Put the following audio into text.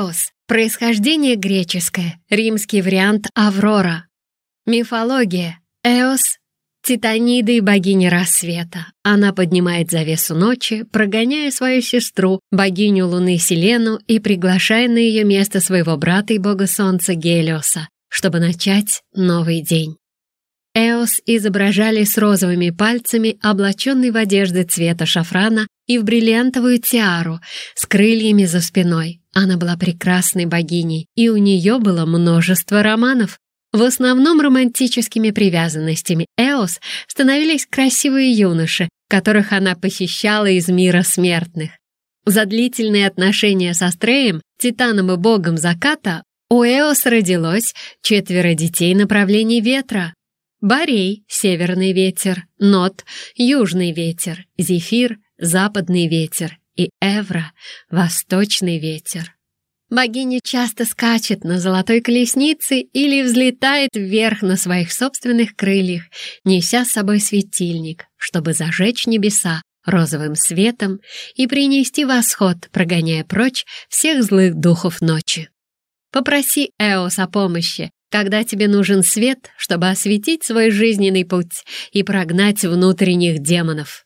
Эос — происхождение греческое, римский вариант Аврора. Мифология. Эос — титанида и богиня рассвета. Она поднимает завесу ночи, прогоняя свою сестру, богиню луны Селену, и приглашая на ее место своего брата и бога солнца Гелиоса, чтобы начать новый день. Эос изображали с розовыми пальцами, облаченный в одежды цвета шафрана и в бриллиантовую тиару с крыльями за спиной. Она была прекрасной богиней, и у нее было множество романов. В основном романтическими привязанностями Эос становились красивые юноши, которых она похищала из мира смертных. За длительные отношения со Стреем, титаном и богом заката, у Эос родилось четверо детей направлений ветра. Борей — северный ветер, Нот — южный ветер, Зефир — западный ветер и Эвра — восточный ветер. Богиня часто скачет на золотой колеснице или взлетает вверх на своих собственных крыльях, неся с собой светильник, чтобы зажечь небеса розовым светом и принести восход, прогоняя прочь всех злых духов ночи. Попроси Эос о помощи, когда тебе нужен свет, чтобы осветить свой жизненный путь и прогнать внутренних демонов.